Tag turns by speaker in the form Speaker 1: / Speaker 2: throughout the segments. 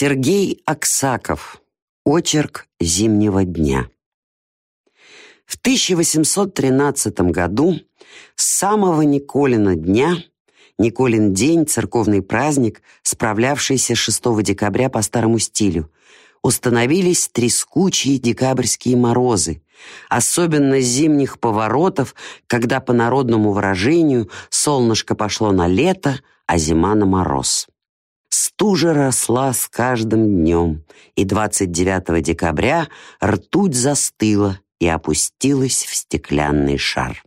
Speaker 1: Сергей Аксаков. Очерк зимнего дня. В 1813 году с самого Николина дня, Николин день, церковный праздник, справлявшийся 6 декабря по старому стилю, установились трескучие декабрьские морозы, особенно зимних поворотов, когда, по народному выражению, солнышко пошло на лето, а зима на мороз. Стужа росла с каждым днем, и 29 декабря ртуть застыла и опустилась в стеклянный шар.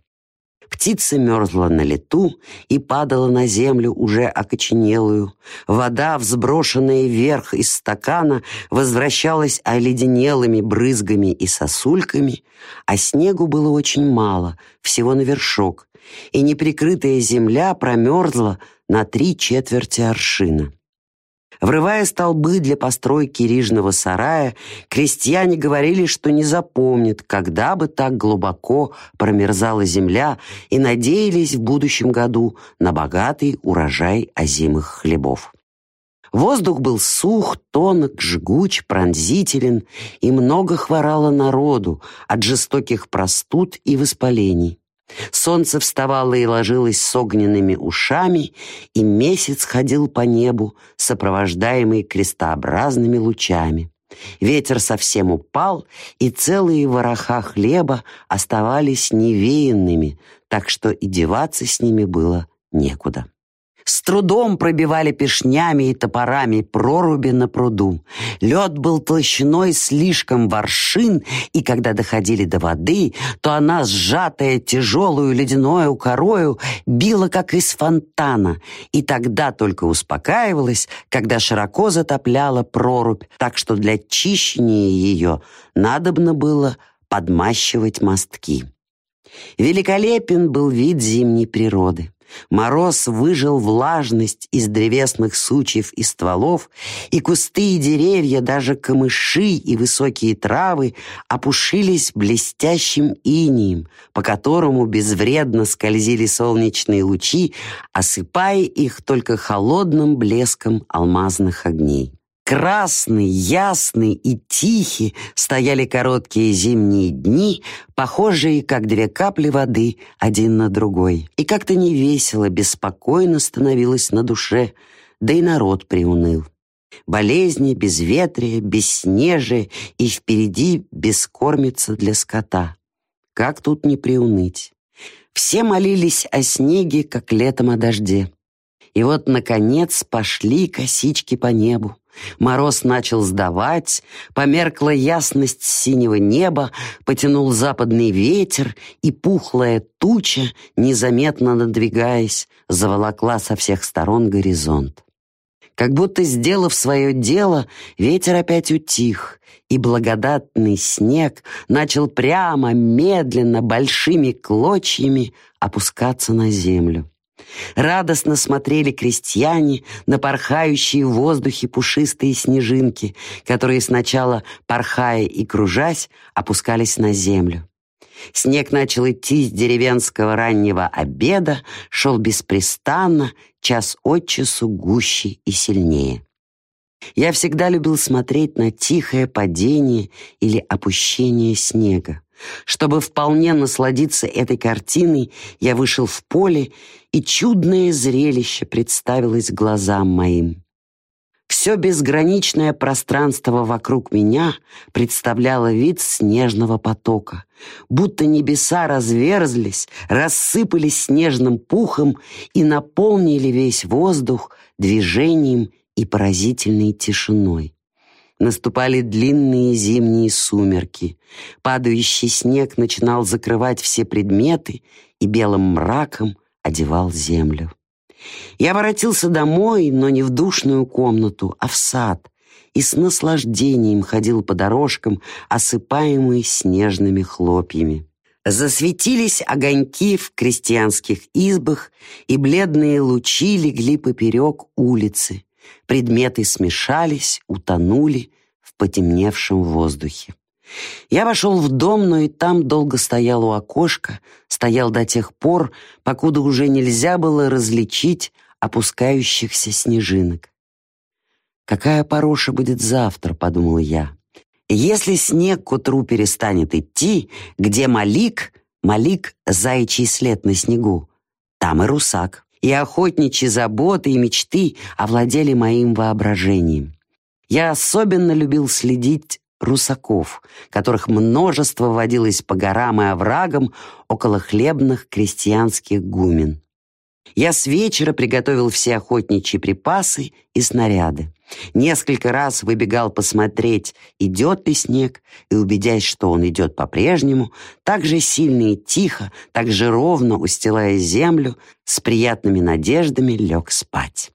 Speaker 1: Птица мерзла на лету и падала на землю уже окоченелую. Вода, взброшенная вверх из стакана, возвращалась оледенелыми брызгами и сосульками, а снегу было очень мало, всего на вершок, и неприкрытая земля промерзла на три четверти аршина. Врывая столбы для постройки рижного сарая, крестьяне говорили, что не запомнят, когда бы так глубоко промерзала земля, и надеялись в будущем году на богатый урожай озимых хлебов. Воздух был сух, тонок, жгуч, пронзителен, и много хворало народу от жестоких простуд и воспалений. Солнце вставало и ложилось с огненными ушами, и месяц ходил по небу, сопровождаемый крестообразными лучами. Ветер совсем упал, и целые вороха хлеба оставались невеянными, так что и деваться с ними было некуда. С трудом пробивали пешнями и топорами проруби на пруду. Лед был толщиной слишком воршин, и когда доходили до воды, то она, сжатая тяжелую ледяную корою, била, как из фонтана, и тогда только успокаивалась, когда широко затопляла прорубь, так что для чищения ее надобно было подмащивать мостки. Великолепен был вид зимней природы. Мороз выжил влажность из древесных сучьев и стволов, и кусты и деревья, даже камыши и высокие травы опушились блестящим инием, по которому безвредно скользили солнечные лучи, осыпая их только холодным блеском алмазных огней. Красный, ясный и тихий стояли короткие зимние дни, похожие, как две капли воды, один на другой. И как-то невесело, беспокойно становилось на душе, да и народ приуныл. Болезни, безветрие, бесснежие и впереди бескормица для скота. Как тут не приуныть? Все молились о снеге, как летом о дожде. И вот, наконец, пошли косички по небу. Мороз начал сдавать, померкла ясность синего неба, потянул западный ветер, и пухлая туча, незаметно надвигаясь, заволокла со всех сторон горизонт. Как будто сделав свое дело, ветер опять утих, и благодатный снег начал прямо, медленно, большими клочьями опускаться на землю. Радостно смотрели крестьяне на порхающие в воздухе пушистые снежинки, которые сначала, порхая и кружась, опускались на землю. Снег начал идти с деревенского раннего обеда, шел беспрестанно, час от часу гуще и сильнее. Я всегда любил смотреть на тихое падение или опущение снега. Чтобы вполне насладиться этой картиной, я вышел в поле, и чудное зрелище представилось глазам моим. Все безграничное пространство вокруг меня представляло вид снежного потока, будто небеса разверзлись, рассыпались снежным пухом и наполнили весь воздух движением и поразительной тишиной. Наступали длинные зимние сумерки. Падающий снег начинал закрывать все предметы и белым мраком одевал землю. Я воротился домой, но не в душную комнату, а в сад, и с наслаждением ходил по дорожкам, осыпаемые снежными хлопьями. Засветились огоньки в крестьянских избах, и бледные лучи легли поперек улицы. Предметы смешались, утонули в потемневшем воздухе. Я вошел в дом, но и там долго стоял у окошка, стоял до тех пор, покуда уже нельзя было различить опускающихся снежинок. «Какая пороша будет завтра?» — подумал я. «Если снег к утру перестанет идти, где Малик, Малик — заячий след на снегу, там и русак, и охотничьи заботы и мечты овладели моим воображением. Я особенно любил следить русаков, которых множество водилось по горам и оврагам около хлебных крестьянских гумен. Я с вечера приготовил все охотничьи припасы и снаряды. Несколько раз выбегал посмотреть, идет ли снег, и, убедясь, что он идет по-прежнему, так же сильно и тихо, так же ровно устилая землю, с приятными надеждами лег спать.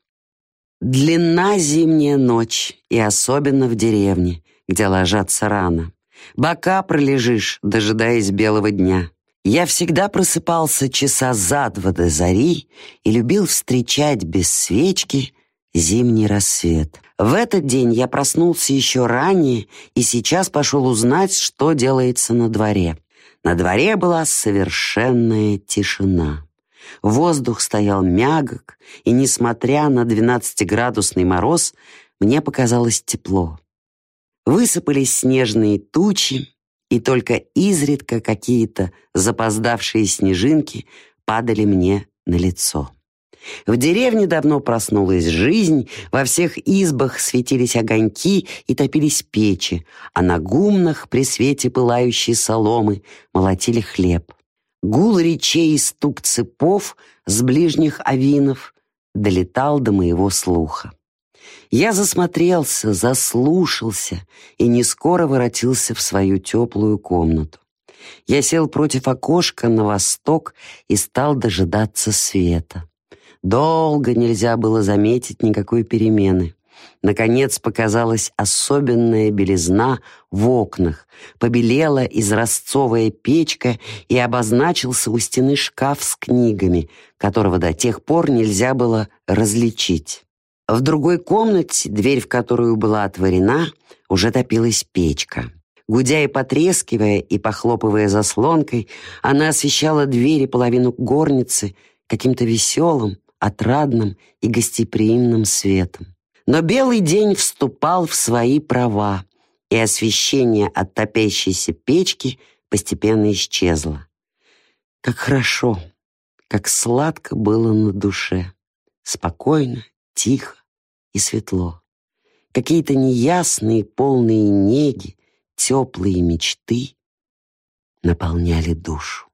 Speaker 1: Длинна зимняя ночь, и особенно в деревне, где ложатся рано. Бока пролежишь, дожидаясь белого дня. Я всегда просыпался часа за два до зари и любил встречать без свечки зимний рассвет. В этот день я проснулся еще ранее и сейчас пошел узнать, что делается на дворе. На дворе была совершенная тишина. Воздух стоял мягок, и, несмотря на двенадцатиградусный мороз, мне показалось тепло. Высыпались снежные тучи, и только изредка какие-то запоздавшие снежинки падали мне на лицо. В деревне давно проснулась жизнь, во всех избах светились огоньки и топились печи, а на гумнах при свете пылающей соломы молотили хлеб. Гул речей и стук цепов с ближних авинов долетал до моего слуха. Я засмотрелся, заслушался и не скоро воротился в свою теплую комнату. Я сел против окошка на восток и стал дожидаться света. Долго нельзя было заметить никакой перемены. Наконец показалась особенная белизна в окнах, побелела изразцовая печка и обозначился у стены шкаф с книгами, которого до тех пор нельзя было различить. В другой комнате, дверь в которую была отворена, уже топилась печка. Гудя и потрескивая, и похлопывая заслонкой, она освещала дверь и половину горницы каким-то веселым, отрадным и гостеприимным светом. Но белый день вступал в свои права, и освещение от топящейся печки постепенно исчезло. Как хорошо, как сладко было на душе. Спокойно, тихо и светло. Какие-то неясные, полные неги, теплые мечты наполняли душу.